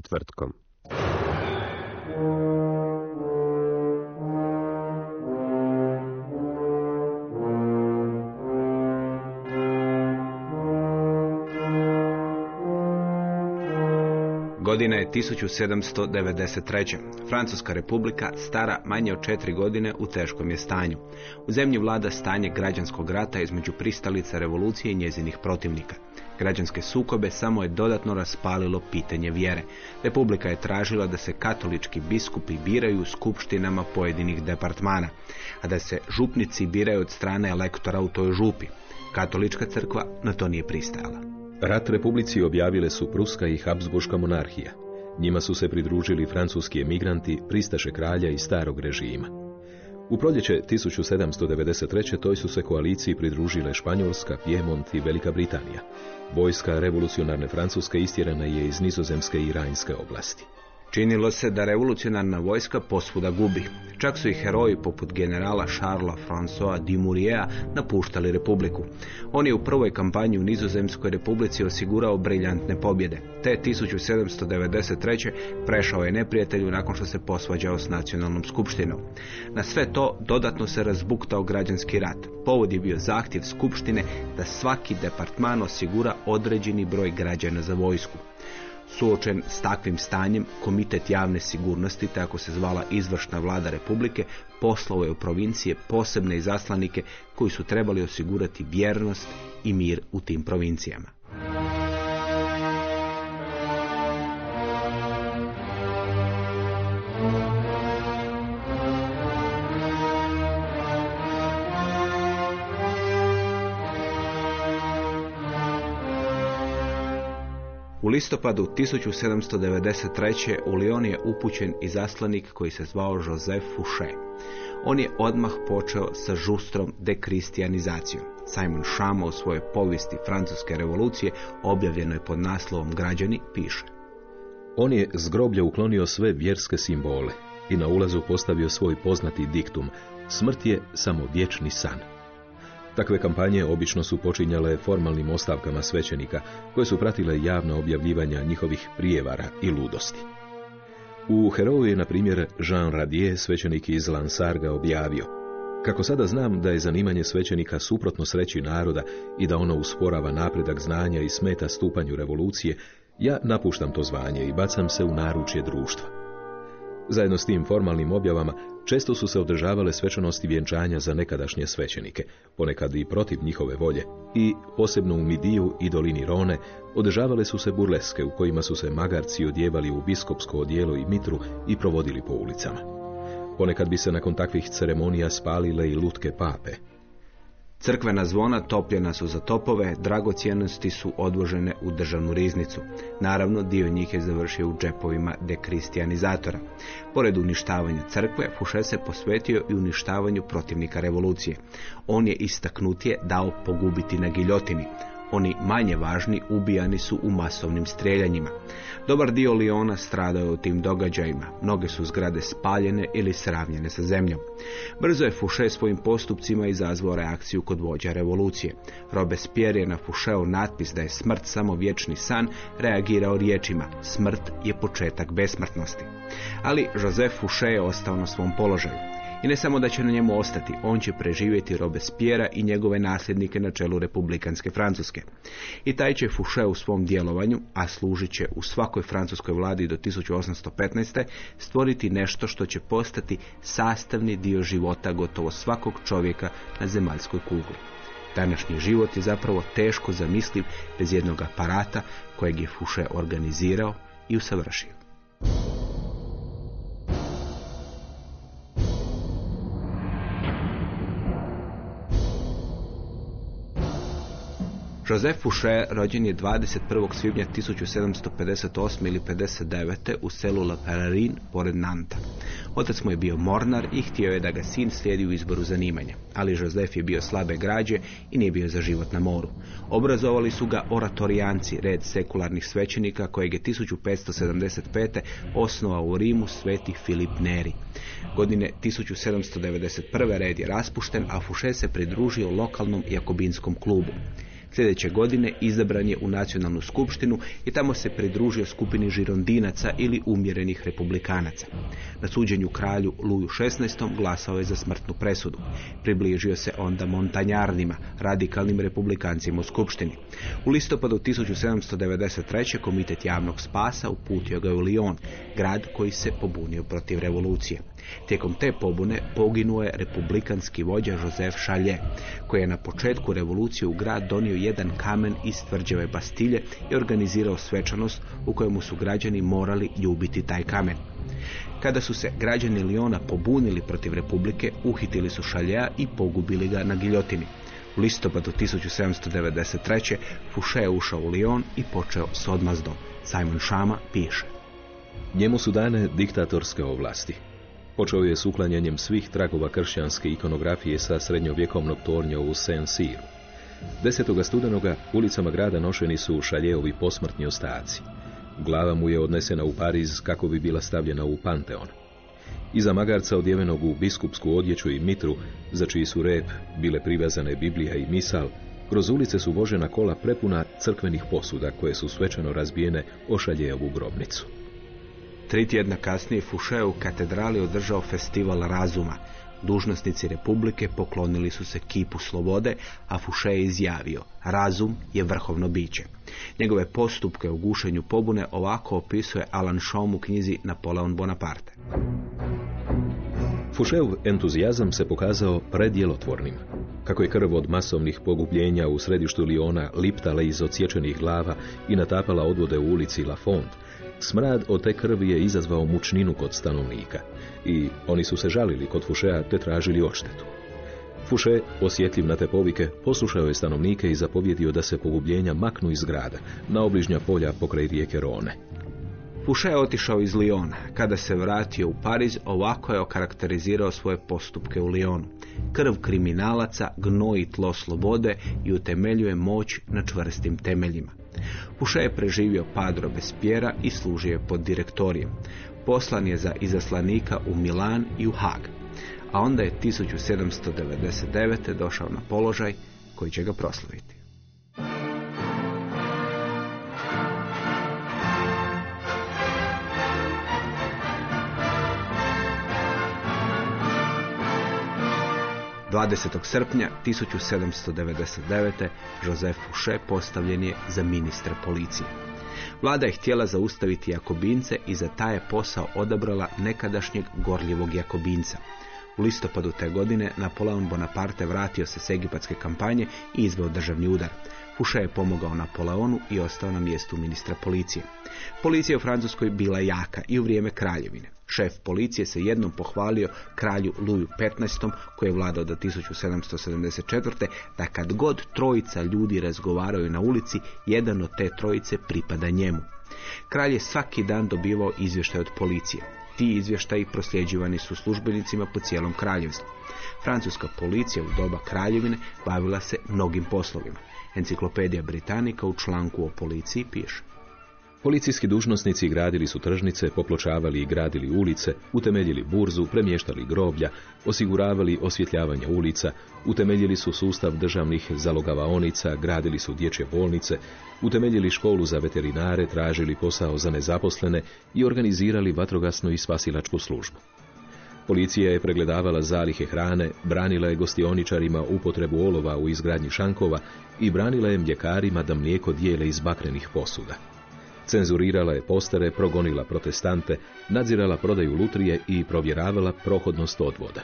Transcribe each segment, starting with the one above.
Četvrtkom. Godina je 1793. Francuska republika, stara manje od četiri godine, u teškom je stanju. U zemlji vlada stanje građanskog rata između pristalica revolucije i njezinih protivnika. Građanske sukobe samo je dodatno raspalilo pitanje vjere. Republika je tražila da se katolički biskupi biraju u skupštinama pojedinih departmana, a da se župnici biraju od strane elektora u toj župi. Katolička crkva na to nije pristajala. Rat Republici objavile su Pruska i Habsburška monarhija. Njima su se pridružili francuski emigranti, pristaše kralja i starog režima. U proljeće 1793. toj su se koaliciji pridružile Španjolska, Pjemont i Velika Britanija. Vojska revolucionarne Francuske istjerana je iz nizozemske i rajnske oblasti. Činilo se da revolucionarna vojska posvuda gubi. Čak su i heroji poput generala Charlesa François Dumouriez napuštali republiku. On je u prvoj kampanji u Nizozemskoj republici osigurao briljantne pobjede. Te 1793. prešao je neprijatelju nakon što se posvađao s nacionalnom skupštinom. Na sve to dodatno se razbuktao građanski rat. Povod je bio zahtjev skupštine da svaki departman osigura određeni broj građana za vojsku. Suočen s takvim stanjem, Komitet javne sigurnosti, tako se zvala izvršna vlada Republike, poslao je u provincije posebne izaslanike koji su trebali osigurati vjernost i mir u tim provincijama. Listopadu 1793. u Lyon je upućen izaslanik koji se zvao Joseph Fouché. On je odmah počeo sa žustrom dekristijanizacijom. Simon Schama u svojoj povijesti Francuske revolucije, objavljenoj pod naslovom Građani, piše. On je s groblja uklonio sve vjerske simbole i na ulazu postavio svoj poznati diktum Smrt je samo vječni san. Takve kampanje obično su počinjale formalnim ostavkama svećenika, koje su pratile javna objavljivanja njihovih prijevara i ludosti. U Heroju je, na primjer, Jean Radier, svećenik iz Lansarga, objavio Kako sada znam da je zanimanje svećenika suprotno sreći naroda i da ono usporava napredak znanja i smeta stupanju revolucije, ja napuštam to zvanje i bacam se u naručje društva. Zajedno s tim formalnim objavama često su se održavale svečanosti vjenčanja za nekadašnje svećenike, ponekad i protiv njihove volje, i posebno u Midiju i dolini Rone održavale su se burleske u kojima su se magarci odjevali u biskopsko odijelo i mitru i provodili po ulicama. Ponekad bi se nakon takvih ceremonija spalile i lutke pape. Crkvena zvona topljena su za topove, dragocjenosti su odvožene u državnu riznicu. Naravno, dio njih je završio u džepovima dekristijanizatora. Pored uništavanja crkve, Fouché se posvetio i uništavanju protivnika revolucije. On je istaknutije dao pogubiti na giljotini. Oni manje važni ubijani su u masovnim streljanjima. Dobar dio Liona stradao je u tim događajima. Mnoge su zgrade spaljene ili sravnjene sa zemljom. Brzo je Fouché svojim postupcima izazvao reakciju kod vođa revolucije. Robespierre je na Foucheu natpis da je smrt samo vječni san reagirao riječima smrt je početak besmrtnosti. Ali Joseph Fouché je ostao na svom položaju. I ne samo da će na njemu ostati, on će preživjeti Robespierre i njegove nasljednike na čelu republikanske Francuske. I taj će Fouché u svom djelovanju, a služit će u svakoj francuskoj vladi do 1815. stvoriti nešto što će postati sastavni dio života gotovo svakog čovjeka na zemaljskoj kugli. Današnji život je zapravo teško zamisliv bez jednog aparata kojeg je Fouché organizirao i usavršio. Joseph Fouché rođen je 21. svibnja 1758. ili 59. u selu La Pererin pored Nanta. Otac mu je bio mornar i htio je da ga sin slijedi u izboru zanimanja, ali Joseph je bio slabe građe i nije bio za život na moru. Obrazovali su ga oratorijanci, red sekularnih svećenika kojeg je 1575. osnovao u Rimu sveti Filip Neri. Godine 1791. red je raspušten, a Fouché se pridružio lokalnom jakobinskom klubu. Sljedeće godine izabran je u nacionalnu skupštinu i tamo se pridružio skupini žirondinaca ili umjerenih republikanaca. Na suđenju kralju Luju XVI. glasao je za smrtnu presudu. Približio se onda montanjarnima, radikalnim republikancima u skupštini. U listopadu 1793. komitet javnog spasa uputio ga u Lyon, grad koji se pobunio protiv revolucije. Tijekom te pobune poginuo je republikanski vođa Joseph Challet, koji je na početku revolucije u grad donio jedan kamen iz tvrđave Bastilje i organizirao svečanost u kojemu su građani morali ljubiti taj kamen. Kada su se građani Liona pobunili protiv Republike, uhitili su Šaljeja i pogubili ga na giljotini. U listopadu 1793. Fouché je ušao u Lyon i počeo s odmazdom. Simon Šama piše. Njemu su dane diktatorske ovlasti. Počeo je s uklanjanjem svih tragova kršćanske ikonografije sa srednjovjekovnog tornja u Saint-Cyru. 10. studenoga ulicama grada nošeni su šaljeovi posmrtni ostaci. Glava mu je odnesena u Pariz kako bi bila stavljena u Panteon. Iza magarca odjevenog u biskupsku odjeću i mitru, za čiji su rep bile privezane Biblija i misal, kroz ulice su vožena kola prepuna crkvenih posuda koje su svečano razbijene o šaljeovu grobnicu. Tri tjedna kasnije Fouché u katedrali održao festival razuma. Dužnosnici Republike poklonili su se kipu slobode, a Fouché je izjavio, razum je vrhovno biće. Njegove postupke u gušenju pobune ovako opisuje Alan Schaum u knjizi Napoleon Bonaparte. Fouchev entuzijazam se pokazao predjelotvornim. Kako je krv od masovnih pogubljenja u središtu Liona liptala iz odsječenih glava i natapala odvode u ulici La Font, Smrad od te krvi je izazvao mučninu kod stanovnika i oni su se žalili kod Fušea te tražili odštetu. Fuše, osjetljiv na te povike, poslušao je stanovnike i zapovjedio da se pogubljenja maknu iz grada, na obližnja polja pokraj rijeke Rone. Fuše je otišao iz Liona. Kada se vratio u Pariz, ovako je okarakterizirao svoje postupke u Lionu. Krv kriminalaca gnoji tlo slobode i utemeljuje moć na čvrstim temeljima. Puše je preživio pad Robespierre i služio je pod direktorijem. Poslan je za izaslanika u Milan i u Hag. A onda je 1799. došao na položaj koji će ga proslaviti. 20. srpnja 1799. Joseph Fouché postavljen je za ministra policije. Vlada je htjela zaustaviti Jakobince i za taj je posao odabrala nekadašnjeg gorljivog Jakobinca. U listopadu te godine Napoleon Bonaparte vratio se s egipatske kampanje i izveo državni udar. Fouché je pomogao Napoleonu i ostao na mjestu ministra policije. Policija u Francuskoj bila jaka i u vrijeme kraljevine. Šef policije se jednom pohvalio kralju Luju XV, koji je vladao do 1774. da kad god trojica ljudi razgovaraju na ulici, jedan od te trojice pripada njemu. Kralj je svaki dan dobivao izvještaj od policije. Ti izvještaji prosljeđivani su službenicima po cijelom kraljevstvu. Francuska policija u doba kraljevine bavila se mnogim poslovima. Enciklopedija Britanika u članku o policiji piše. Policijski dužnosnici gradili su tržnice, popločavali i gradili ulice, utemeljili burzu, premještali groblja, osiguravali osvjetljavanje ulica, utemeljili su sustav državnih zalogavaonica, gradili su dječje bolnice, utemeljili školu za veterinare, tražili posao za nezaposlene i organizirali vatrogasnu i spasilačku službu. Policija je pregledavala zalihe hrane, branila je gostioničarima upotrebu olova u izgradnji šankova i branila je mljekarima da mlijeko dijele iz bakrenih posuda. Cenzurirala je postere, progonila protestante, nadzirala prodaju lutrije i provjeravala prohodnost odvoda.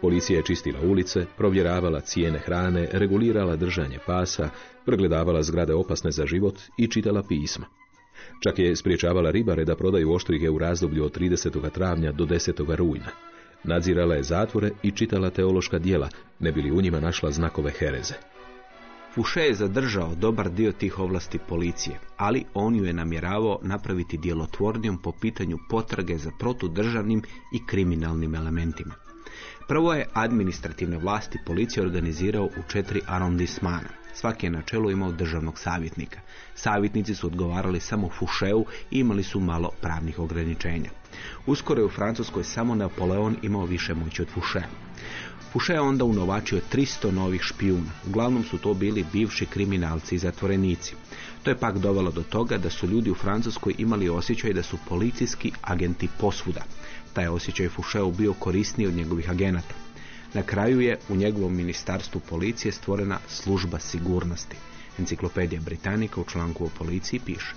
Policija je čistila ulice, provjeravala cijene hrane, regulirala držanje pasa, pregledavala zgrade opasne za život i čitala pisma. Čak je spriječavala ribare da prodaju oštrige u razdoblju od 30. travnja do 10. rujna. Nadzirala je zatvore i čitala teološka dijela, ne bili u njima našla znakove hereze. Fouché je zadržao dobar dio tih ovlasti policije, ali on ju je namjeravao napraviti djelotvornijom po pitanju potrage za protudržavnim i kriminalnim elementima. Prvo je administrativne vlasti policije organizirao u četiri arondismana. Svaki je na čelu imao državnog savjetnika. Savjetnici su odgovarali samo Fušeu i imali su malo pravnih ograničenja. Uskoro je u Francuskoj samo Napoleon imao više moći od Fouché. Fouché je onda unovačio 300 novih špijuna. Uglavnom su to bili bivši kriminalci i zatvorenici. To je pak dovelo do toga da su ljudi u Francuskoj imali osjećaj da su policijski agenti posvuda. Taj osjećaj Foucheu bio korisniji od njegovih agenata. Na kraju je u njegovom ministarstvu policije stvorena služba sigurnosti. Enciklopedija Britanika u članku o policiji piše.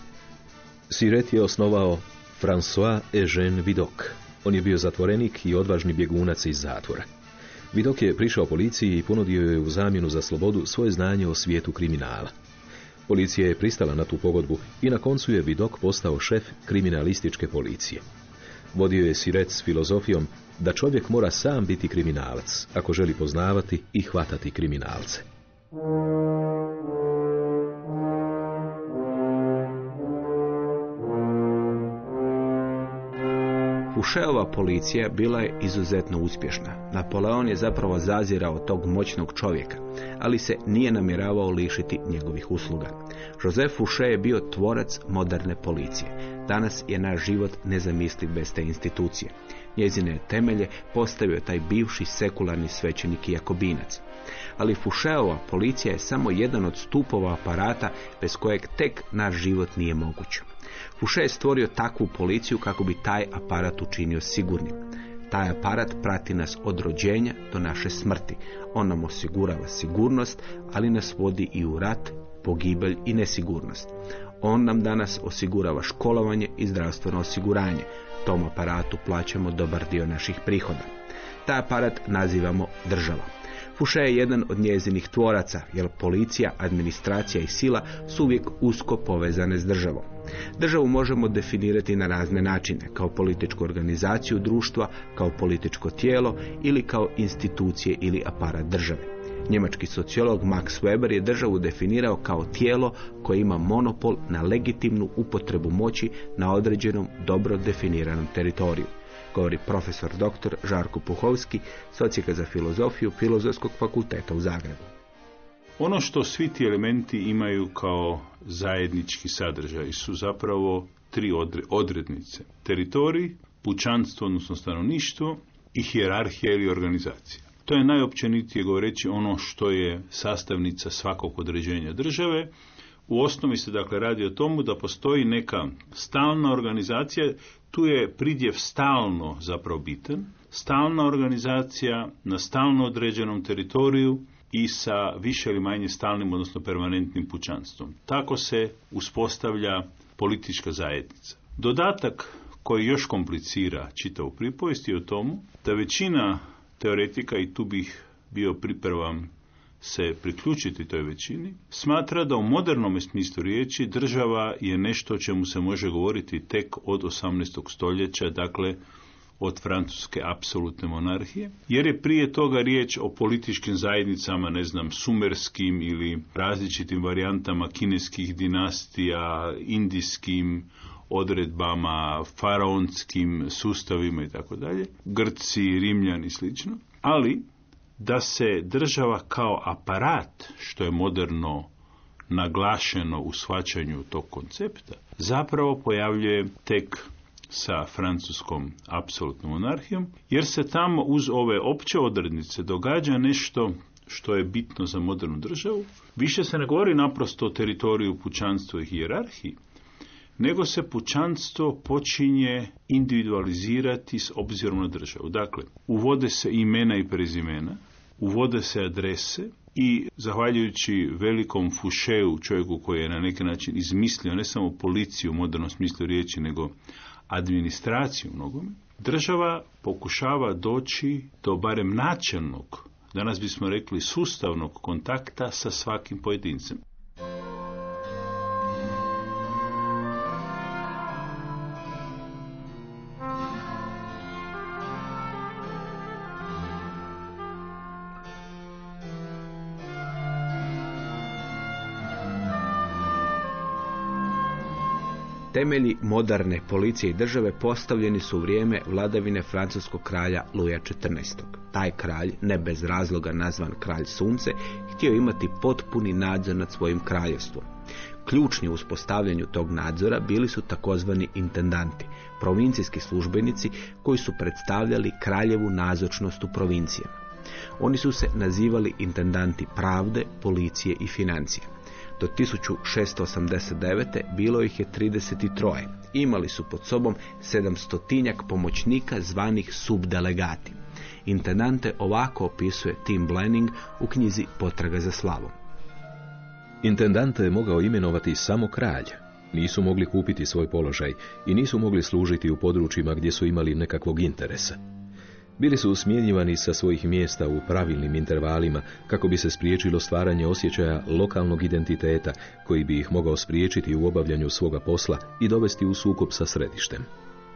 Siret je osnovao François Eugène Vidocq. On je bio zatvorenik i odvažni bjegunac iz zatvora. Vidok je prišao policiji i ponudio je u zamjenu za slobodu svoje znanje o svijetu kriminala. Policija je pristala na tu pogodbu i na koncu je Vidok postao šef kriminalističke policije. Vodio je Siret s filozofijom da čovjek mora sam biti kriminalac ako želi poznavati i hvatati kriminalce. Foucheova policija bila je izuzetno uspješna. Napoleon je zapravo zazirao tog moćnog čovjeka, ali se nije namjeravao lišiti njegovih usluga. Joseph Fouché je bio tvorac moderne policije. Danas je naš život nezamisliv bez te institucije. Njezine temelje postavio taj bivši sekularni svećenik jakobinac. Ali Foucheova policija je samo jedan od stupova aparata bez kojeg tek naš život nije moguć. Fouché je stvorio takvu policiju kako bi taj aparat učinio sigurnim. Taj aparat prati nas od rođenja do naše smrti. On nam osigurava sigurnost, ali nas vodi i u rat, pogibelj i nesigurnost. On nam danas osigurava školovanje i zdravstveno osiguranje. Tom aparatu plaćamo dobar dio naših prihoda. Taj aparat nazivamo država. Fuše je jedan od njezinih tvoraca, jer policija, administracija i sila su uvijek usko povezane s državom. Državu možemo definirati na razne načine, kao političku organizaciju društva, kao političko tijelo ili kao institucije ili aparat države. Njemački sociolog Max Weber je državu definirao kao tijelo koje ima monopol na legitimnu upotrebu moći na određenom dobro definiranom teritoriju govori profesor dr. Žarko Puhovski, socijaka za filozofiju Filozofskog fakulteta u Zagrebu. Ono što svi ti elementi imaju kao zajednički sadržaj su zapravo tri odrednice. Teritorij, pučanstvo, odnosno stanovništvo i hijerarhija ili organizacija. To je najopćenitije govoreći ono što je sastavnica svakog određenja države. U osnovi se dakle radi o tomu da postoji neka stalna organizacija tu je pridjev stalno zapravo bitan, stalna organizacija na stalno određenom teritoriju i sa više ili manje stalnim, odnosno permanentnim pučanstvom. Tako se uspostavlja politička zajednica. Dodatak koji još komplicira čitavu pripovijest je o tomu da većina teoretika, i tu bih bio pripravan se priključiti toj većini, smatra da u modernom smislu riječi država je nešto o čemu se može govoriti tek od 18. stoljeća, dakle od francuske apsolutne monarhije, jer je prije toga riječ o političkim zajednicama, ne znam, sumerskim ili različitim varijantama kineskih dinastija, indijskim odredbama, faraonskim sustavima i tako dalje, Grci, Rimljani i slično, ali da se država kao aparat, što je moderno naglašeno u shvaćanju tog koncepta, zapravo pojavljuje tek sa francuskom apsolutnom monarhijom, jer se tamo uz ove opće odrednice događa nešto što je bitno za modernu državu. Više se ne govori naprosto o teritoriju, pučanstvu i hijerarhiji, nego se pučanstvo počinje individualizirati s obzirom na državu. Dakle, uvode se imena i prezimena, uvode se adrese i zahvaljujući velikom Fušeu, čovjeku koji je na neki način izmislio ne samo policiju u modernom smislu riječi, nego administraciju mnogome, država pokušava doći do barem načelnog, danas bismo rekli sustavnog kontakta sa svakim pojedincem. Temelji moderne policije i države postavljeni su u vrijeme vladavine francuskog kralja Luja XIV. Taj kralj, ne bez razloga nazvan kralj sunce, htio imati potpuni nadzor nad svojim kraljevstvom. Ključni u uspostavljanju tog nadzora bili su takozvani intendanti, provincijski službenici koji su predstavljali kraljevu nazočnost u provincijama. Oni su se nazivali intendanti pravde, policije i financije. Do 1689. bilo ih je 33. Imali su pod sobom 700 pomoćnika zvanih subdelegati. Intendante ovako opisuje Tim Blenning u knjizi Potraga za slavom. Intendante je mogao imenovati samo kralj. Nisu mogli kupiti svoj položaj i nisu mogli služiti u područjima gdje su imali nekakvog interesa. Bili su usmjenjivani sa svojih mjesta u pravilnim intervalima kako bi se spriječilo stvaranje osjećaja lokalnog identiteta koji bi ih mogao spriječiti u obavljanju svoga posla i dovesti u sukob sa središtem.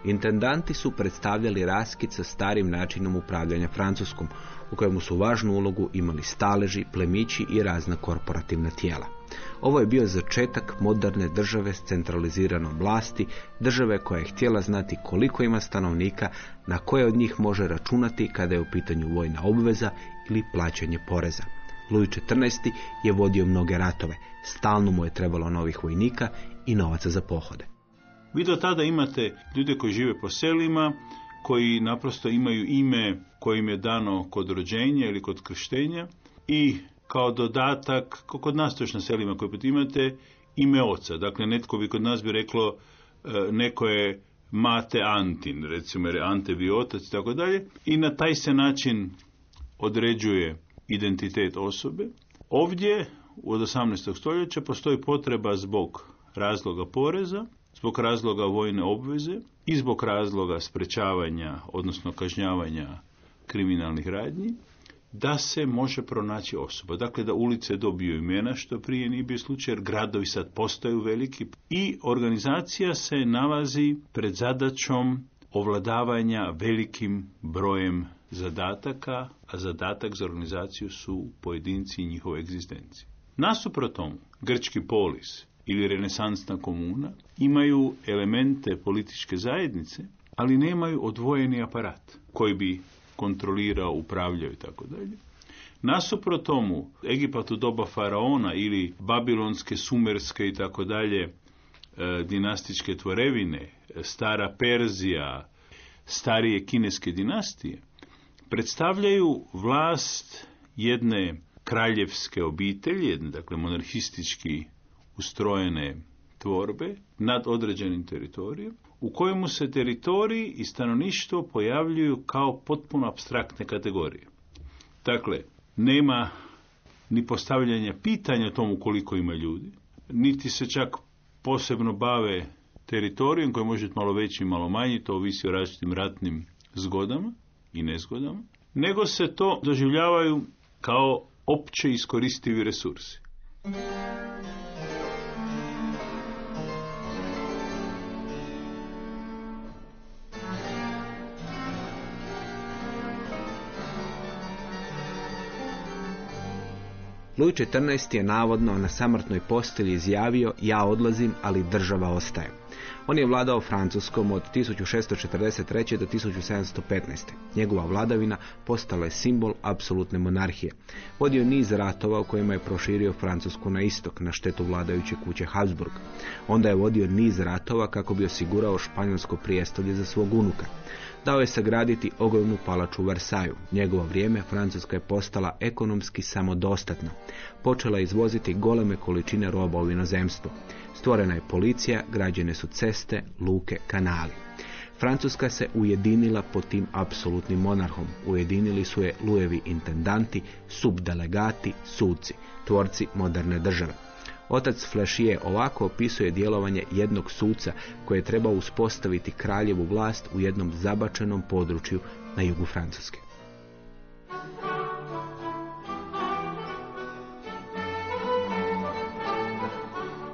Intendanti su predstavljali raskid sa starim načinom upravljanja Francuskom, u kojemu su važnu ulogu imali staleži, plemići i razna korporativna tijela. Ovo je bio začetak moderne države s centraliziranom vlasti, države koja je htjela znati koliko ima stanovnika, na koje od njih može računati kada je u pitanju vojna obveza ili plaćanje poreza. Louis XIV je vodio mnoge ratove, stalno mu je trebalo novih vojnika i novaca za pohode. Vi do tada imate ljude koji žive po selima, koji naprosto imaju ime koje im je dano kod rođenja ili kod krštenja i kao dodatak, kod nas to još na selima koje imate, ime oca. Dakle, netko bi kod nas bi reklo, e, neko je Mate Antin, recimo jer je Ante bi otac i tako dalje. I na taj se način određuje identitet osobe. Ovdje, od 18. stoljeća, postoji potreba zbog razloga poreza, zbog razloga vojne obveze i zbog razloga sprečavanja, odnosno kažnjavanja kriminalnih radnji, da se može pronaći osoba. Dakle, da ulice dobiju imena, što prije nije bio slučaj, jer gradovi sad postaju veliki. I organizacija se nalazi pred zadaćom ovladavanja velikim brojem zadataka, a zadatak za organizaciju su pojedinci i njihove egzistencije. Nasuprot tomu, grčki polis ili renesansna komuna imaju elemente političke zajednice, ali nemaju odvojeni aparat koji bi kontrolirao, upravljao i tako dalje. Nasuprot tomu, Egipat u doba faraona ili babilonske, sumerske i tako dalje e, dinastičke tvorevine, stara Perzija, starije kineske dinastije, predstavljaju vlast jedne kraljevske obitelji, jedne dakle monarhistički ustrojene tvorbe nad određenim teritorijem, u kojemu se teritoriji i stanovništvo pojavljuju kao potpuno abstraktne kategorije. Dakle, nema ni postavljanja pitanja o tomu koliko ima ljudi, niti se čak posebno bave teritorijom koji može biti malo veći i malo manji, to ovisi o različitim ratnim zgodama i nezgodama, nego se to doživljavaju kao opće iskoristivi resursi. Louis XIV je navodno na samrtnoj postelji izjavio ja odlazim, ali država ostaje. On je vladao Francuskom od 1643. do 1715. Njegova vladavina postala je simbol apsolutne monarhije. Vodio niz ratova u kojima je proširio Francusku na istok, na štetu vladajuće kuće Habsburg. Onda je vodio niz ratova kako bi osigurao španjolsko prijestolje za svog unuka. Dao je sagraditi ogromnu palaču u Versaju. Njegovo vrijeme Francuska je postala ekonomski samodostatna. Počela izvoziti goleme količine roba u inozemstvo. Stvorena je policija, građene su ceste, luke, kanali. Francuska se ujedinila pod tim apsolutnim monarhom. Ujedinili su je lujevi intendanti, subdelegati, suci, tvorci moderne države. Otac Flašije ovako opisuje djelovanje jednog suca koji je trebao uspostaviti kraljevu vlast u jednom zabačenom području na jugu Francuske.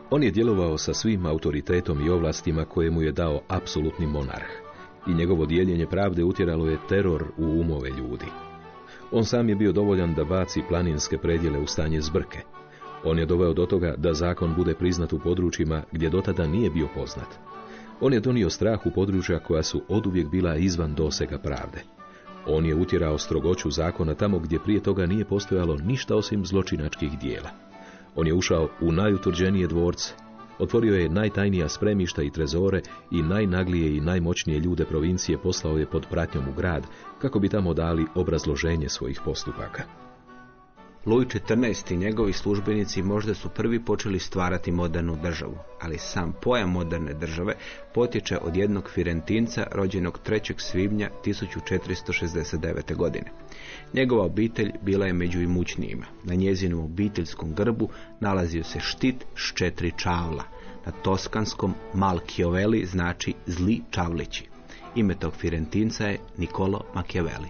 On je djelovao sa svim autoritetom i ovlastima koje mu je dao apsolutni monarh i njegovo dijeljenje pravde utjeralo je teror u umove ljudi. On sam je bio dovoljan da baci planinske predjele u stanje zbrke. On je doveo do toga da zakon bude priznat u područjima gdje dotada nije bio poznat. On je donio strah u područja koja su oduvijek bila izvan dosega pravde. On je utjerao strogoću zakona tamo gdje prije toga nije postojalo ništa osim zločinačkih dijela. On je ušao u najutvrđenije dvorce, otvorio je najtajnija spremišta i trezore i najnaglije i najmoćnije ljude provincije poslao je pod pratnjom u grad kako bi tamo dali obrazloženje svojih postupaka. Louis XIV i njegovi službenici možda su prvi počeli stvarati modernu državu, ali sam pojam moderne države potječe od jednog Firentinca rođenog 3. svibnja 1469. godine. Njegova obitelj bila je među imućnijima. Na njezinom obiteljskom grbu nalazio se štit s četiri čavla. Na toskanskom Malchiavelli znači zli čavlići. Ime tog Firentinca je Nicolo Machiavelli.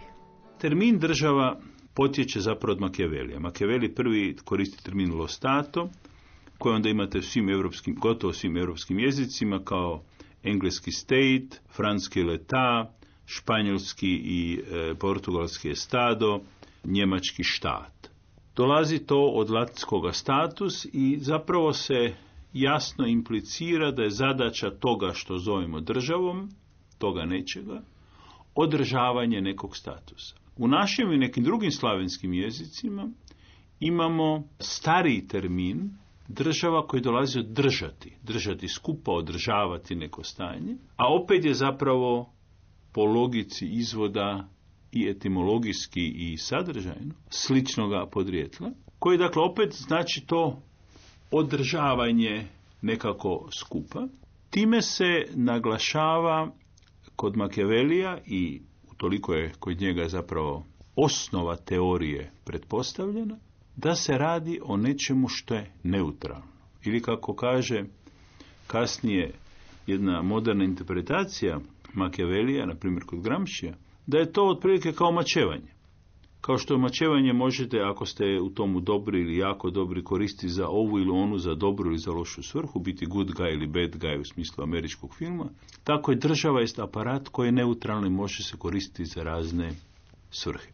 Termin država potječe zapravo od Machiavellija. Machiavelli prvi koristi termin lo stato, koji onda imate svim europskim, gotovo svim europskim jezicima kao engleski state, franski leta, španjolski i e, portugalski estado, njemački štat. Dolazi to od latinskog status i zapravo se jasno implicira da je zadaća toga što zovemo državom, toga nečega, održavanje nekog statusa. U našim i nekim drugim slavenskim jezicima imamo stariji termin država koji dolazi od držati, držati skupa, održavati neko stanje, a opet je zapravo po logici izvoda i etimologijski i sadržajno sličnoga podrijetla, koji dakle opet znači to održavanje nekako skupa. Time se naglašava kod Makevelija i toliko je kod njega zapravo osnova teorije pretpostavljena, da se radi o nečemu što je neutralno. Ili kako kaže kasnije jedna moderna interpretacija Makevelija, na primjer kod Gramšija, da je to otprilike kao mačevanje. Kao što mačevanje možete, ako ste u tomu dobri ili jako dobri, koristiti za ovu ili onu, za dobru ili za lošu svrhu, biti good guy ili bad guy u smislu američkog filma, tako je država jest aparat koji je neutralni može se koristiti za razne svrhe.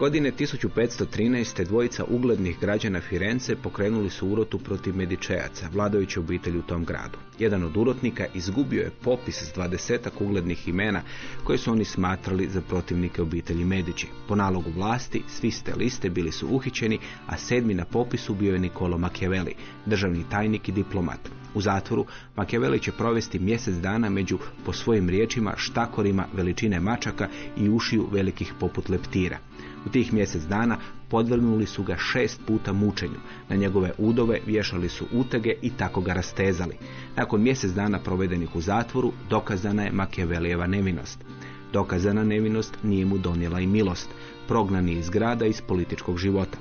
Godine 1513. dvojica uglednih građana Firence pokrenuli su urotu protiv Medičejaca, vladajuće obitelji u tom gradu. Jedan od urotnika izgubio je popis s dvadesetak uglednih imena koje su oni smatrali za protivnike obitelji Medići. Po nalogu vlasti svi ste liste bili su uhićeni, a sedmi na popisu bio je Nikolo Machiavelli, državni tajnik i diplomat. U zatvoru Machiavelli će provesti mjesec dana među, po svojim riječima, štakorima veličine mačaka i ušiju velikih poput leptira. U tih mjesec dana podvrgnuli su ga šest puta mučenju. Na njegove udove vješali su utege i tako ga rastezali. Nakon mjesec dana provedenih u zatvoru dokazana je Makijavelijeva nevinost. Dokazana nevinost nije mu donijela i milost. Prognani iz grada iz političkog života.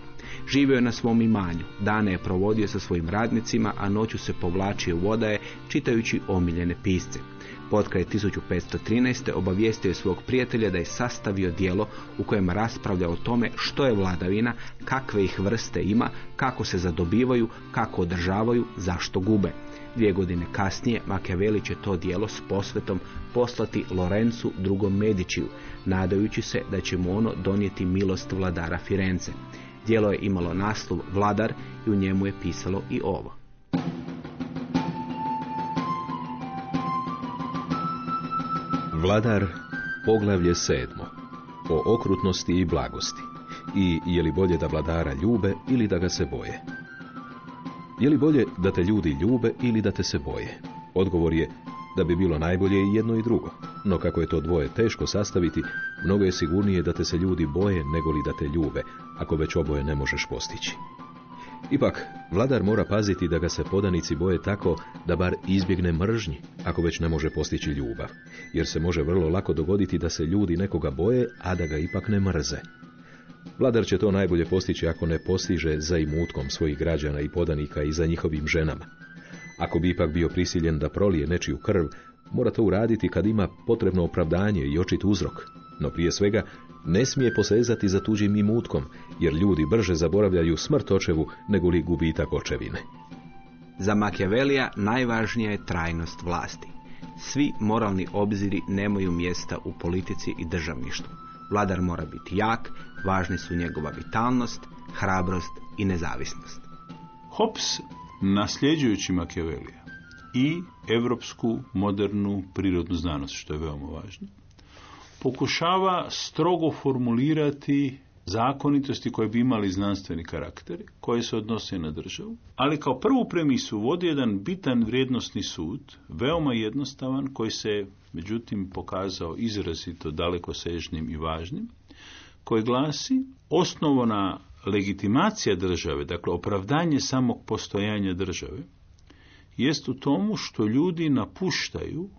Živio je na svom imanju, dane je provodio sa svojim radnicima, a noću se povlačio u odaje čitajući omiljene pisce. Potkraj 1513. obavijestio je svog prijatelja da je sastavio dijelo u kojem raspravlja o tome što je vladavina, kakve ih vrste ima, kako se zadobivaju, kako održavaju, zašto gube. Dvije godine kasnije Machiavelli će to dijelo s posvetom poslati Lorencu drugom Medičiju, nadajući se da će mu ono donijeti milost vladara Firence. Dijelo je imalo naslov Vladar i u njemu je pisalo i ovo. Vladar, poglavlje sedmo, o okrutnosti i blagosti i je li bolje da vladara ljube ili da ga se boje. Je li bolje da te ljudi ljube ili da te se boje? Odgovor je da bi bilo najbolje i jedno i drugo. No kako je to dvoje teško sastaviti, mnogo je sigurnije da te se ljudi boje nego li da te ljube, ako već oboje ne možeš postići. Ipak, vladar mora paziti da ga se podanici boje tako da bar izbjegne mržnji, ako već ne može postići ljubav, jer se može vrlo lako dogoditi da se ljudi nekoga boje, a da ga ipak ne mrze. Vladar će to najbolje postići ako ne postiže za imutkom svojih građana i podanika i za njihovim ženama. Ako bi ipak bio prisiljen da prolije nečiju krv, mora to uraditi kad ima potrebno opravdanje i očit uzrok. No prije svega, ne smije posezati za tuđim imutkom, jer ljudi brže zaboravljaju smrt očevu nego li gubitak očevine. Za Machiavellija najvažnija je trajnost vlasti. Svi moralni obziri nemaju mjesta u politici i državništvu. Vladar mora biti jak, važni su njegova vitalnost, hrabrost i nezavisnost. Hobbes, nasljeđujući Machiavellija i evropsku modernu prirodnu znanost, što je veoma važno, pokušava strogo formulirati zakonitosti koje bi imali znanstveni karakter, koje se odnose na državu, ali kao prvu premisu vodi jedan bitan vrijednosni sud, veoma jednostavan, koji se međutim pokazao izrazito dalekosežnim i važnim, koji glasi osnovana legitimacija države, dakle opravdanje samog postojanja države, jest u tomu što ljudi napuštaju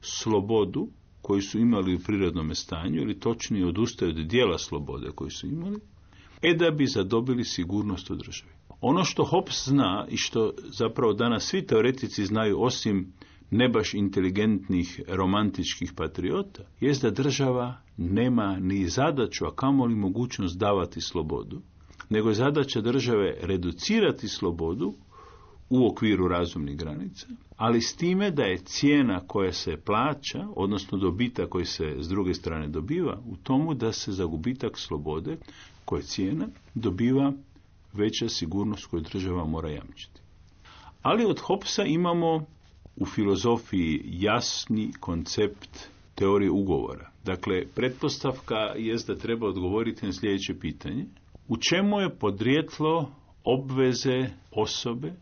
slobodu koju su imali u prirodnom stanju, ili točnije odustaju od dijela slobode koju su imali, e da bi zadobili sigurnost u državi. Ono što Hobbes zna i što zapravo danas svi teoretici znaju osim ne baš inteligentnih romantičkih patriota, jest da država nema ni zadaću, a kamoli mogućnost davati slobodu, nego je zadaća države reducirati slobodu u okviru razumnih granica, ali s time da je cijena koja se plaća, odnosno dobita koji se s druge strane dobiva, u tomu da se za gubitak slobode, koja je cijena, dobiva veća sigurnost koju država mora jamčiti. Ali od Hopsa imamo u filozofiji jasni koncept teorije ugovora. Dakle, pretpostavka je da treba odgovoriti na sljedeće pitanje. U čemu je podrijetlo obveze osobe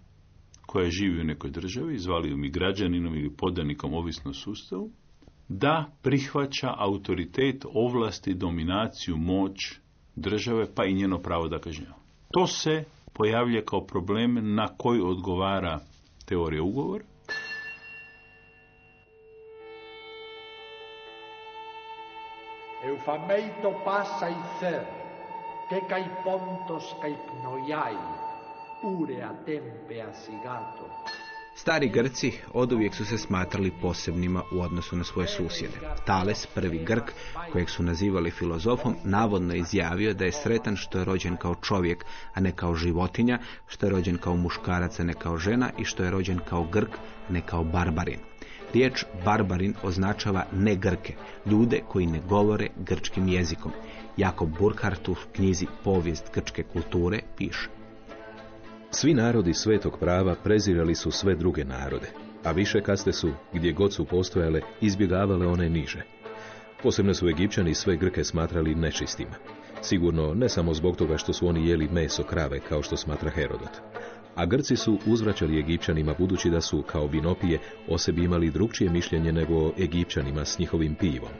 koja živi u nekoj državi, zvali mi građaninom ili podanikom ovisno sustavu, da prihvaća autoritet, ovlasti, dominaciju, moć države, pa i njeno pravo da kažnjava. To se pojavlja kao problem na koji odgovara teorija ugovora. Eufameito passa i cer, cai pontos cai pnoiai, urea tempe asigato. Stari Grci oduvijek su se smatrali posebnima u odnosu na svoje susjede. Tales, prvi Grk, kojeg su nazivali filozofom, navodno izjavio da je sretan što je rođen kao čovjek, a ne kao životinja, što je rođen kao muškarac, a ne kao žena i što je rođen kao Grk, ne kao barbarin. Riječ barbarin označava ne Grke, ljude koji ne govore grčkim jezikom. Jakob Burkhardt u knjizi Povijest grčke kulture piše. Svi narodi svetog prava prezirali su sve druge narode, a više kaste su, gdje god su postojale, izbjegavale one niže. Posebno su Egipćani sve Grke smatrali nečistima. Sigurno ne samo zbog toga što su oni jeli meso krave, kao što smatra Herodot. A Grci su uzvraćali Egipćanima budući da su, kao binopije, o sebi imali drugčije mišljenje nego Egipćanima s njihovim pivom.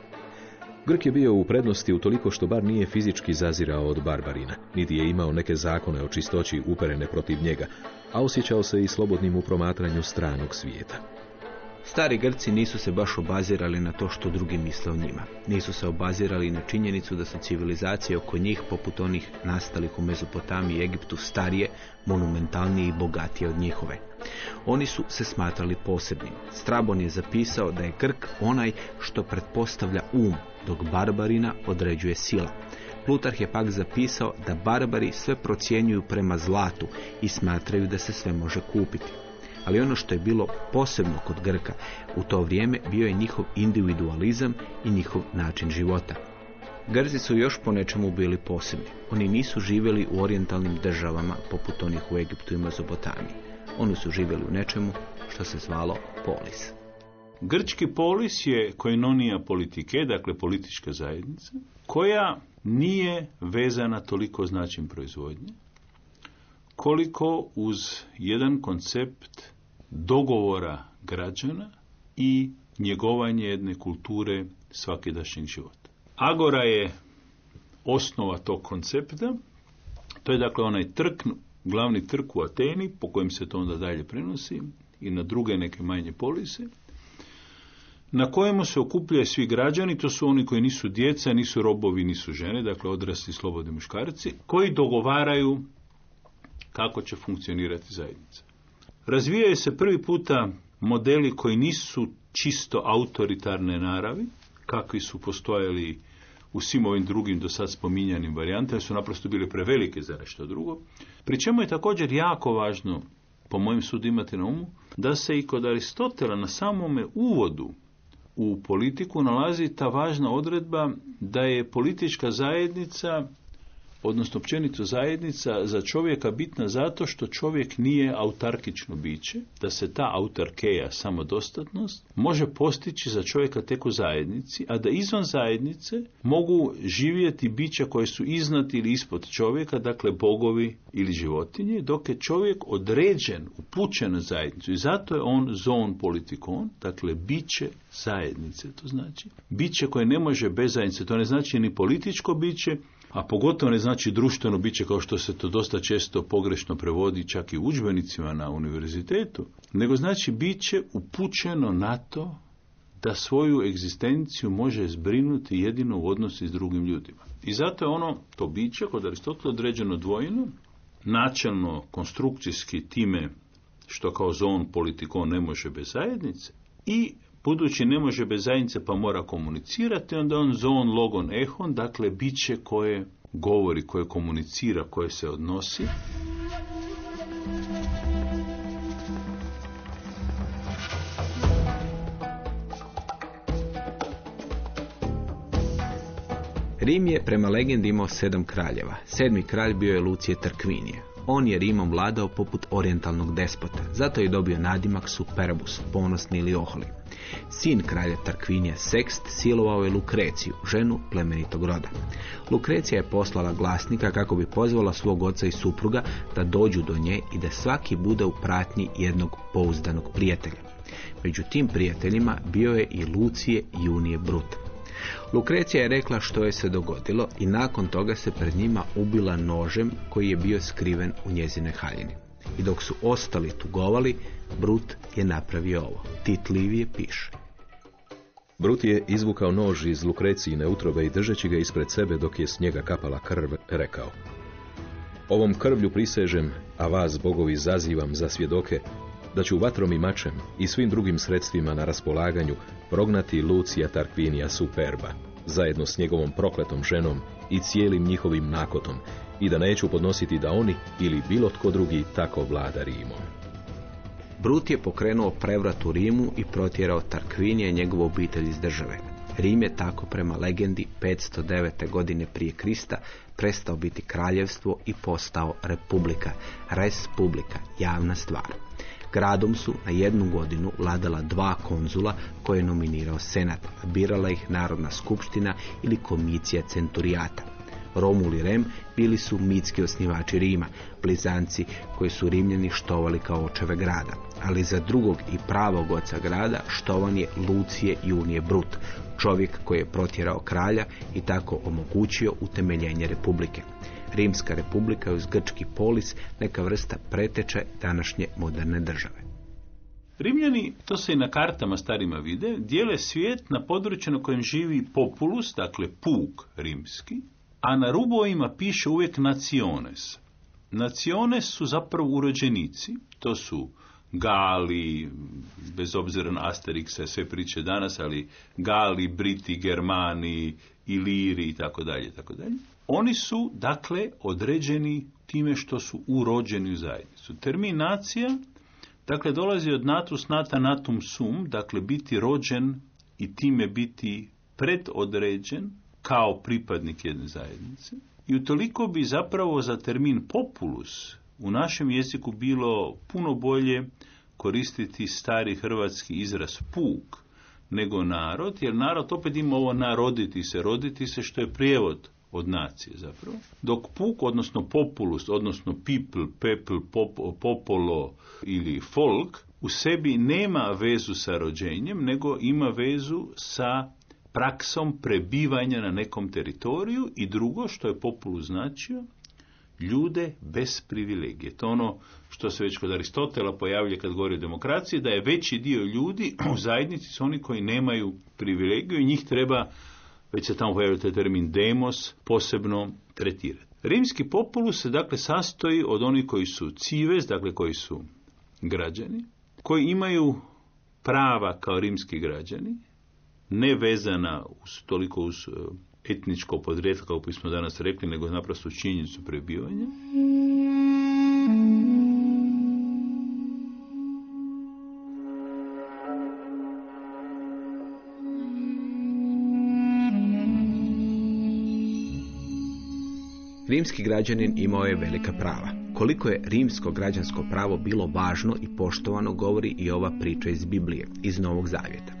Grk je bio u prednosti utoliko što bar nije fizički zazirao od barbarina, niti je imao neke zakone o čistoći uperene protiv njega, a osjećao se i slobodnim u promatranju stranog svijeta. Stari Grci nisu se baš obazirali na to što drugi misle o njima. Nisu se obazirali na činjenicu da su civilizacije oko njih, poput onih nastalih u Mezopotamiji i Egiptu, starije, monumentalnije i bogatije od njihove. Oni su se smatrali posebnim. Strabon je zapisao da je Grk onaj što pretpostavlja um, dok barbarina određuje sila. Plutarh je pak zapisao da barbari sve procjenjuju prema zlatu i smatraju da se sve može kupiti. Ali ono što je bilo posebno kod Grka u to vrijeme bio je njihov individualizam i njihov način života. Grzi su još po nečemu bili posebni. Oni nisu živjeli u orijentalnim državama poput onih u Egiptu i Mezopotamiji. Oni su živjeli u nečemu što se zvalo polis. Grčki polis je koinonija politike, dakle politička zajednica, koja nije vezana toliko s način proizvodnje, koliko uz jedan koncept dogovora građana i njegovanje jedne kulture svakidašnjeg života. Agora je osnova tog koncepta, to je dakle onaj trk, glavni trk u Ateni, po kojem se to onda dalje prenosi, i na druge neke manje polise, na kojemu se okupljaju svi građani, to su oni koji nisu djeca, nisu robovi, nisu žene, dakle odrasli slobodni muškarci, koji dogovaraju kako će funkcionirati zajednica. Razvijaju se prvi puta modeli koji nisu čisto autoritarne naravi, kakvi su postojali u svim ovim drugim do sad spominjanim varijantama, su naprosto bile prevelike za nešto drugo. Pri čemu je također jako važno, po mojem sudu imati na umu, da se i kod Aristotela na samome uvodu u politiku nalazi ta važna odredba da je politička zajednica odnosno općenito zajednica za čovjeka bitna zato što čovjek nije autarkično biće, da se ta autarkeja, samodostatnost, može postići za čovjeka tek u zajednici, a da izvan zajednice mogu živjeti bića koje su iznad ili ispod čovjeka, dakle bogovi ili životinje, dok je čovjek određen, upućen na zajednicu. I zato je on zon politikon, dakle biće zajednice, to znači biće koje ne može bez zajednice, to ne znači ni političko biće, a pogotovo ne znači društveno biće kao što se to dosta često pogrešno prevodi čak i udžbenicima na univerzitetu, nego znači biće upućeno na to da svoju egzistenciju može zbrinuti jedino u odnosi s drugim ljudima. I zato je ono, to biće, kod Aristotela određeno dvojno, načelno, konstrukcijski time što kao zon politikon ne može bez zajednice i budući ne može bez zajednice pa mora komunicirati, onda on zon, logon, ehon, dakle biće koje govori, koje komunicira, koje se odnosi. Rim je prema legendi imao sedam kraljeva. Sedmi kralj bio je Lucije Tarkvinije. On je Rimom vladao poput orijentalnog despota, zato je dobio nadimak Superbus, ponosni ili oholi. Sin kralja Tarkvinija Sekst silovao je Lukreciju, ženu plemenitog roda. Lukrecija je poslala glasnika kako bi pozvala svog oca i supruga da dođu do nje i da svaki bude u pratnji jednog pouzdanog prijatelja. Među tim prijateljima bio je i Lucije Junije Brut. Lukrecija je rekla što je se dogodilo i nakon toga se pred njima ubila nožem koji je bio skriven u njezine haljini. I dok su ostali tugovali, Brut je napravio ovo. Tit Livije piše. Brut je izvukao nož iz Lukrecijine utrobe i držeći ga ispred sebe dok je s njega kapala krv, rekao Ovom krvlju prisežem, a vas, bogovi, zazivam za svjedoke, da ću vatrom i mačem i svim drugim sredstvima na raspolaganju prognati Lucija Tarkvinija Superba, zajedno s njegovom prokletom ženom i cijelim njihovim nakotom, i da neću podnositi da oni ili bilo tko drugi tako vlada Rimom. Brut je pokrenuo prevrat u Rimu i protjerao Tarkvinije i njegovu obitelj iz države. Rim je tako prema legendi 509. godine prije Krista prestao biti kraljevstvo i postao republika, res publika, javna stvar. Gradom su na jednu godinu vladala dva konzula koje je nominirao senat, a birala ih Narodna skupština ili komisija centurijata. Romul i Rem bili su mitski osnivači Rima, blizanci koji su Rimljani štovali kao očeve grada. Ali za drugog i pravog oca grada štovan je Lucije Junije Brut, čovjek koji je protjerao kralja i tako omogućio utemeljenje republike. Rimska republika uz grčki polis neka vrsta preteče današnje moderne države. Rimljani, to se i na kartama starima vide, dijele svijet na području na kojem živi populus, dakle puk rimski, a na rubovima piše uvijek naciones. Naciones su zapravo urođenici, to su Gali, bez obzira na Asterixa sve priče danas, ali Gali, Briti, Germani, Iliri i tako dalje, tako dalje. Oni su, dakle, određeni time što su urođeni u zajednicu. Terminacija, dakle, dolazi od natus nata natum sum, dakle, biti rođen i time biti predodređen kao pripadnik jedne zajednice. I utoliko bi zapravo za termin populus u našem jeziku bilo puno bolje koristiti stari hrvatski izraz puk nego narod, jer narod opet ima ovo naroditi se, roditi se, što je prijevod od nacije zapravo. Dok puk, odnosno populus, odnosno people, people, pop- popolo ili folk, u sebi nema vezu sa rođenjem, nego ima vezu sa praksom prebivanja na nekom teritoriju i drugo, što je populus značio, ljude bez privilegije. To ono što se već kod Aristotela pojavlja kad govori o demokraciji, da je veći dio ljudi u zajednici su oni koji nemaju privilegiju i njih treba, već se tamo pojavlja taj termin demos, posebno tretirati. Rimski populus se dakle sastoji od onih koji su cives, dakle koji su građani, koji imaju prava kao rimski građani, ne vezana uz, toliko uz e, etničko podrijetlo, kao bismo danas rekli, nego naprosto činjenicu prebivanja. Rimski građanin imao je velika prava. Koliko je rimsko građansko pravo bilo važno i poštovano govori i ova priča iz Biblije, iz Novog Zavjeta.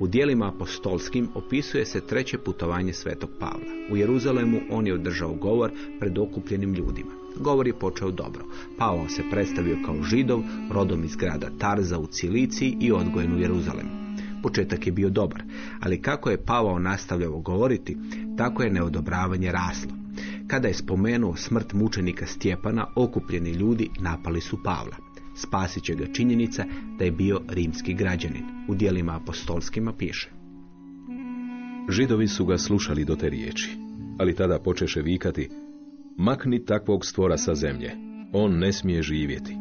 U dijelima apostolskim opisuje se treće putovanje svetog Pavla. U Jeruzalemu on je održao govor pred okupljenim ljudima. Govor je počeo dobro. Pavao se predstavio kao židov, rodom iz grada Tarza u Ciliciji i odgojen u Jeruzalemu. Početak je bio dobar, ali kako je Pavao nastavljao govoriti, tako je neodobravanje raslo. Kada je spomenuo smrt mučenika Stjepana, okupljeni ljudi napali su Pavla. Spasit će ga činjenica da je bio rimski građanin. U dijelima apostolskima piše. Židovi su ga slušali do te riječi, ali tada počeše vikati, makni takvog stvora sa zemlje, on ne smije živjeti.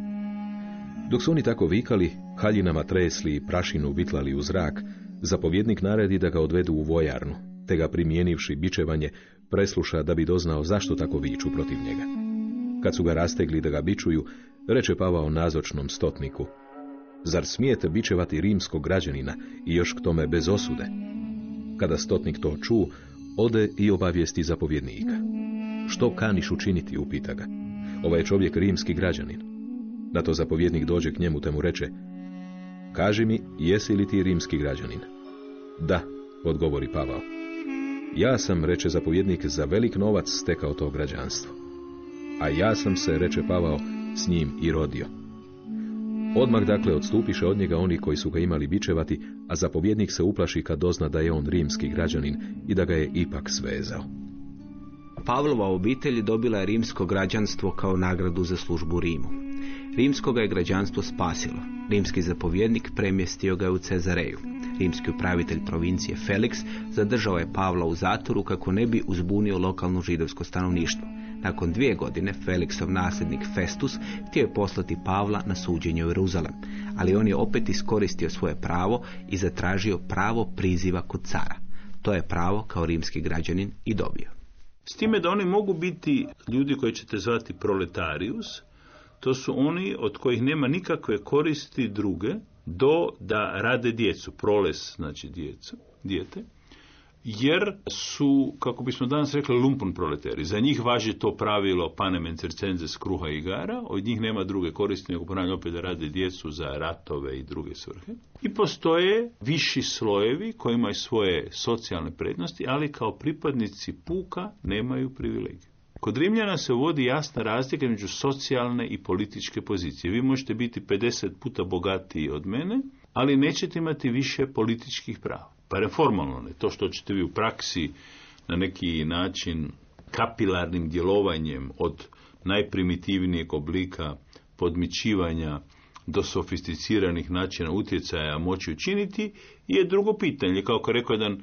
Dok su oni tako vikali, haljinama tresli i prašinu vitlali u zrak, zapovjednik naredi da ga odvedu u vojarnu, te ga primijenivši bičevanje, presluša da bi doznao zašto tako viču protiv njega. Kad su ga rastegli da ga bičuju, reče Pavao nazočnom stotniku, zar smijete bičevati rimskog građanina i još k tome bez osude? Kada stotnik to ču, ode i obavijesti zapovjednika. Što kaniš učiniti, upita ga. Ovaj je čovjek rimski građanin. Na to zapovjednik dođe k njemu te mu reče, kaži mi, jesi li ti rimski građanin? Da, odgovori Pavao. Ja sam, reče zapovjednik, za velik novac stekao to građanstvo. A ja sam se, reče Pavao, s njim i rodio. Odmah dakle odstupiše od njega oni koji su ga imali bičevati, a zapovjednik se uplaši kad dozna da je on rimski građanin i da ga je ipak svezao. Pavlova obitelj dobila je rimsko građanstvo kao nagradu za službu Rimu. Rimsko ga je građanstvo spasilo. Rimski zapovjednik premjestio ga je u Cezareju. Rimski upravitelj provincije Felix zadržao je Pavla u zatvoru kako ne bi uzbunio lokalno židovsko stanovništvo. Nakon dvije godine Felixov nasljednik Festus htio je poslati Pavla na suđenje u Jeruzalem, ali on je opet iskoristio svoje pravo i zatražio pravo priziva kod cara. To je pravo kao rimski građanin i dobio. S time da oni mogu biti ljudi koji ćete zvati proletarius, to su oni od kojih nema nikakve koristi druge do da rade djecu, proles znači djecu, dijete, jer su, kako bismo danas rekli, lumpun proletari. Za njih važi to pravilo panem circenses kruha i igara, od njih nema druge koristi nego ponavljam opet da rade djecu za ratove i druge svrhe. I postoje viši slojevi koji imaju svoje socijalne prednosti, ali kao pripadnici puka nemaju privilegiju. Kod Rimljana se uvodi jasna razlika između socijalne i političke pozicije. Vi možete biti 50 puta bogatiji od mene, ali nećete imati više političkih prava. Pa formalno ne. To što ćete vi u praksi na neki način kapilarnim djelovanjem od najprimitivnijeg oblika podmićivanja do sofisticiranih načina utjecaja moći učiniti je drugo pitanje. Kao rekao jedan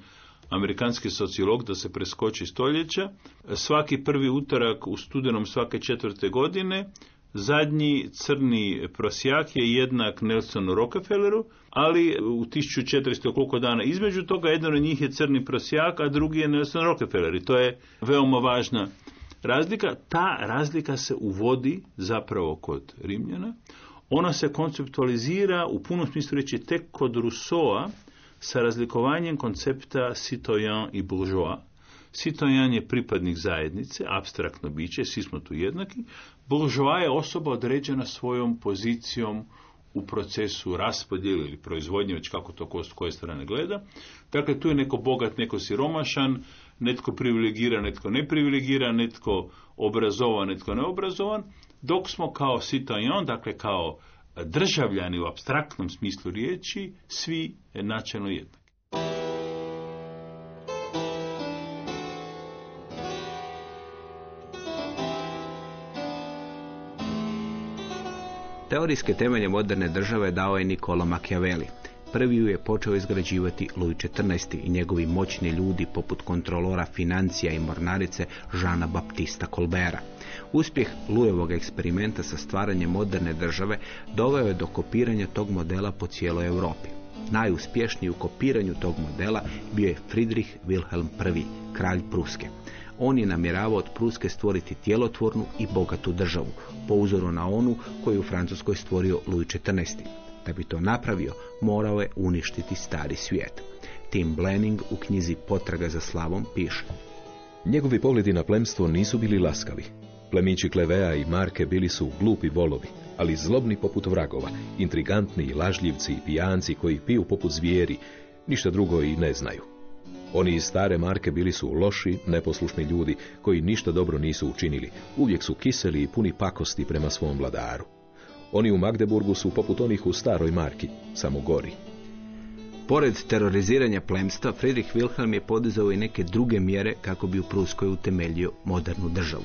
amerikanski sociolog da se preskoči stoljeća, svaki prvi utorak u studenom svake četvrte godine Zadnji crni prosjak je jednak Nelsonu Rockefelleru, ali u 1400 koliko dana između toga jedan od njih je crni prosjak, a drugi je Nelson Rockefeller i to je veoma važna razlika. Ta razlika se uvodi zapravo kod Rimljana. Ona se konceptualizira u punom smislu reći tek kod Rousseau sa razlikovanjem koncepta citoyen i bourgeois. Citoyen je pripadnik zajednice, abstraktno biće, svi smo tu jednaki. Bourgeois je osoba određena svojom pozicijom u procesu raspodjele ili proizvodnje, već kako to s koje strane gleda. Dakle, tu je neko bogat, neko siromašan, netko privilegiran, netko neprivilegiran, netko obrazovan, netko neobrazovan, dok smo kao citoyen, dakle kao državljani u abstraktnom smislu riječi, svi načelno jednaki. Teorijske temelje moderne države dao je Niccolo Machiavelli. Prvi ju je počeo izgrađivati Louis XIV i njegovi moćni ljudi poput kontrolora financija i mornarice Žana Baptista Colbera. Uspjeh Lujevog eksperimenta sa stvaranjem moderne države doveo je do kopiranja tog modela po cijeloj Europi. Najuspješniji u kopiranju tog modela bio je Friedrich Wilhelm I, kralj Pruske. On je namjeravao od Pruske stvoriti tjelotvornu i bogatu državu, po uzoru na onu koju u Francuskoj stvorio Louis XIV. Da bi to napravio, morao je uništiti stari svijet. Tim Blenning u knjizi Potraga za slavom piše. Njegovi pogledi na plemstvo nisu bili laskavi. Plemići Klevea i Marke bili su glupi volovi, ali zlobni poput vragova, intrigantni lažljivci i pijanci koji piju poput zvijeri, ništa drugo i ne znaju. Oni iz stare marke bili su loši, neposlušni ljudi koji ništa dobro nisu učinili, uvijek su kiseli i puni pakosti prema svom vladaru. Oni u Magdeburgu su poput onih u staroj marki, samo gori. Pored teroriziranja plemstva, Friedrich Wilhelm je podizao i neke druge mjere kako bi u Pruskoj utemeljio modernu državu.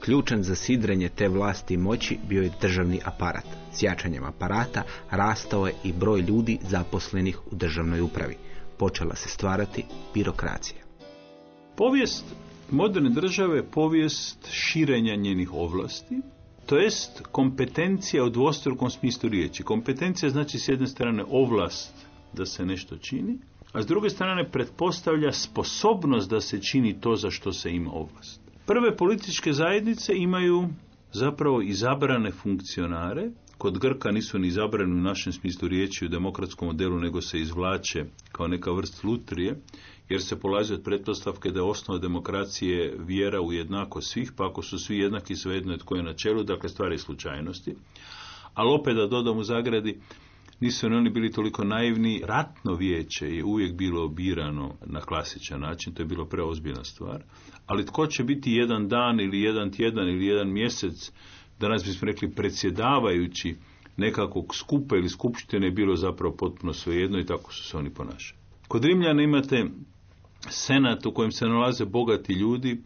Ključan za sidrenje te vlasti i moći bio je državni aparat. S jačanjem aparata rastao je i broj ljudi zaposlenih u državnoj upravi. Počela se stvarati birokracija. Povijest moderne države je povijest širenja njenih ovlasti, to jest kompetencija u dvostrukom smislu riječi. Kompetencija znači s jedne strane ovlast da se nešto čini, a s druge strane pretpostavlja sposobnost da se čini to za što se ima ovlast. Prve političke zajednice imaju zapravo izabrane funkcionare, kod Grka nisu ni izabrani u našem smislu riječi u demokratskom modelu, nego se izvlače kao neka vrst lutrije, jer se polazi od pretpostavke da je osnova demokracije vjera u jednako svih, pa ako su svi jednaki, svejedno je tko je na čelu, dakle stvari slučajnosti. Ali opet da dodam u zagradi, nisu ni oni bili toliko naivni. Ratno vijeće je uvijek bilo birano na klasičan način, to je bilo preozbiljna stvar. Ali tko će biti jedan dan ili jedan tjedan ili jedan mjesec, danas bismo rekli predsjedavajući nekakvog skupa ili skupštine je bilo zapravo potpuno svejedno i tako su se oni ponašali. Kod Rimljana imate senat u kojem se nalaze bogati ljudi,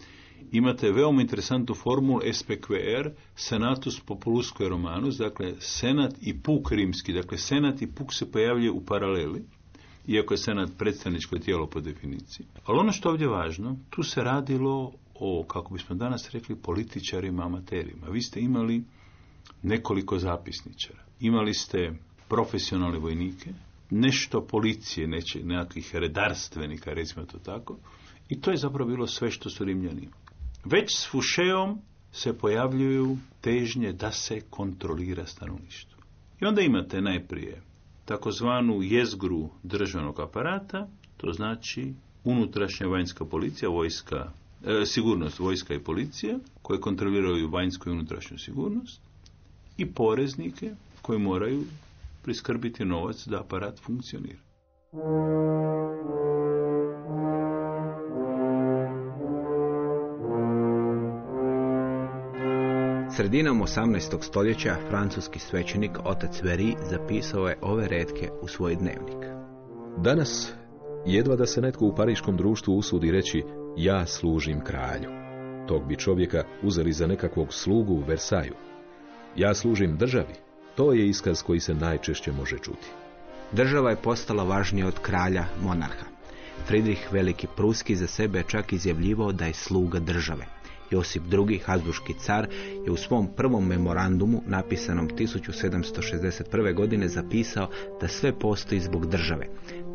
imate veoma interesantnu formulu SPQR, Senatus Populusque Romanus, dakle senat i puk rimski, dakle senat i puk se pojavljaju u paraleli, iako je senat predstavničko tijelo po definiciji. Ali ono što je ovdje važno, tu se radilo o, kako bismo danas rekli, političarima, amaterima. Vi ste imali nekoliko zapisničara. Imali ste profesionalne vojnike, nešto policije, neće, nekakvih redarstvenika, recimo to tako, i to je zapravo bilo sve što su Rimljani Već s Fušeom se pojavljuju težnje da se kontrolira stanovništvo. I onda imate najprije takozvanu jezgru državnog aparata, to znači unutrašnja vanjska policija, vojska, e, sigurnost vojska i policija, koje kontroliraju vanjsku i unutrašnju sigurnost, i poreznike koji moraju priskrbiti novac da aparat funkcionira. Sredinom 18. stoljeća francuski svećenik otac Veri zapisao je ove redke u svoj dnevnik. Danas jedva da se netko u pariškom društvu usudi reći ja služim kralju. Tog bi čovjeka uzeli za nekakvog slugu u Versaju. Ja služim državi. To je iskaz koji se najčešće može čuti. Država je postala važnija od kralja, monarha. Friedrich Veliki Pruski za sebe čak izjavljivao da je sluga države. Josip II. Hazbuški car je u svom prvom memorandumu napisanom 1761. godine zapisao da sve postoji zbog države.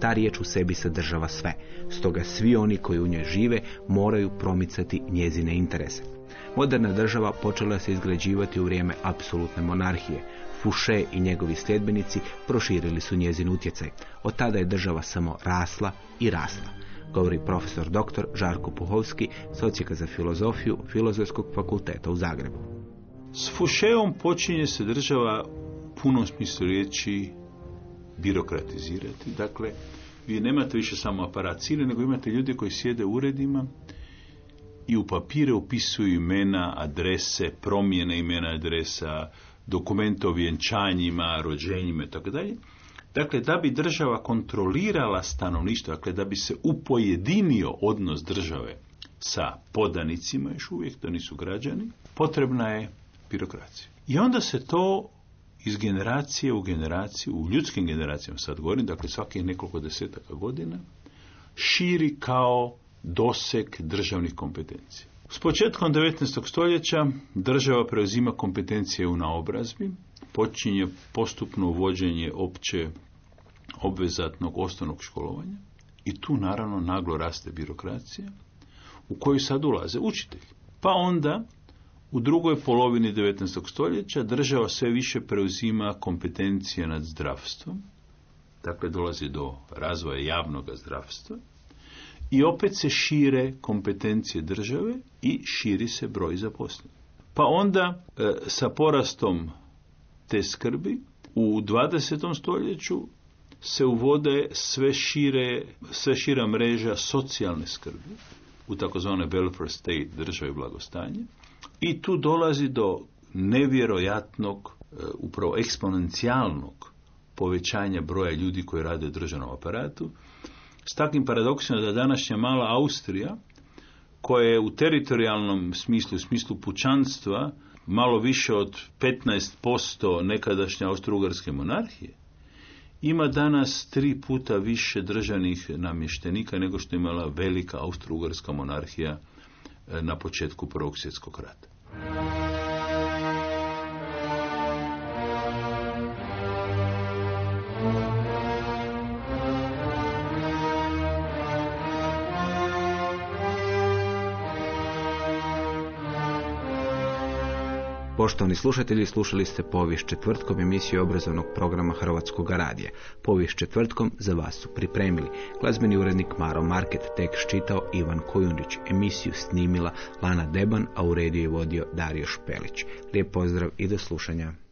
Ta riječ u sebi sadržava sve. Stoga svi oni koji u njoj žive moraju promicati njezine interese. Moderna država počela se izgrađivati u vrijeme apsolutne monarhije. Fouché i njegovi sljedbenici proširili su njezin utjecaj. Od tada je država samo rasla i rasla. Govori profesor dr. Žarko Puhovski, socijaka za filozofiju Filozofskog fakulteta u Zagrebu. S Fušeom počinje se država punom smislu riječi birokratizirati. Dakle, vi nemate više samo aparat cilje, nego imate ljude koji sjede u uredima i u papire upisuju imena, adrese, promjene imena adresa, dokumente o vjenčanjima, rođenjima i tako dalje. Dakle, da bi država kontrolirala stanovništvo, dakle, da bi se upojedinio odnos države sa podanicima, još uvijek to nisu građani, potrebna je birokracija. I onda se to iz generacije u generaciju, u ljudskim generacijama sad govorim, dakle svakih nekoliko desetaka godina, širi kao doseg državnih kompetencija. S početkom 19. stoljeća država preuzima kompetencije u naobrazbi, počinje postupno uvođenje opće obvezatnog osnovnog školovanja i tu naravno naglo raste birokracija u koju sad ulaze učitelji. Pa onda u drugoj polovini 19. stoljeća država sve više preuzima kompetencije nad zdravstvom, dakle dolazi do razvoja javnog zdravstva i opet se šire kompetencije države i širi se broj zaposlenih. Pa onda e, sa porastom te skrbi u 20. stoljeću se uvode sve šire, sve šira mreža socijalne skrbi u takozvane welfare state države blagostanje i tu dolazi do nevjerojatnog, e, upravo eksponencijalnog povećanja broja ljudi koji rade u državnom aparatu, s takvim paradoksima da današnja mala Austrija, koja je u teritorijalnom smislu, u smislu pučanstva, malo više od 15% nekadašnje austrougarske monarhije, ima danas tri puta više državnih namještenika nego što imala velika austrougarska monarhija e, na početku Prvog svjetskog rata. Poštovani slušatelji, slušali ste povijest četvrtkom emisiju obrazovnog programa Hrvatskog radija. Povijest četvrtkom za vas su pripremili glazbeni urednik Maro Market, tekst čitao Ivan Kojundić, emisiju snimila Lana Deban, a u rediju je vodio Dario Špelić. Lijep pozdrav i do slušanja.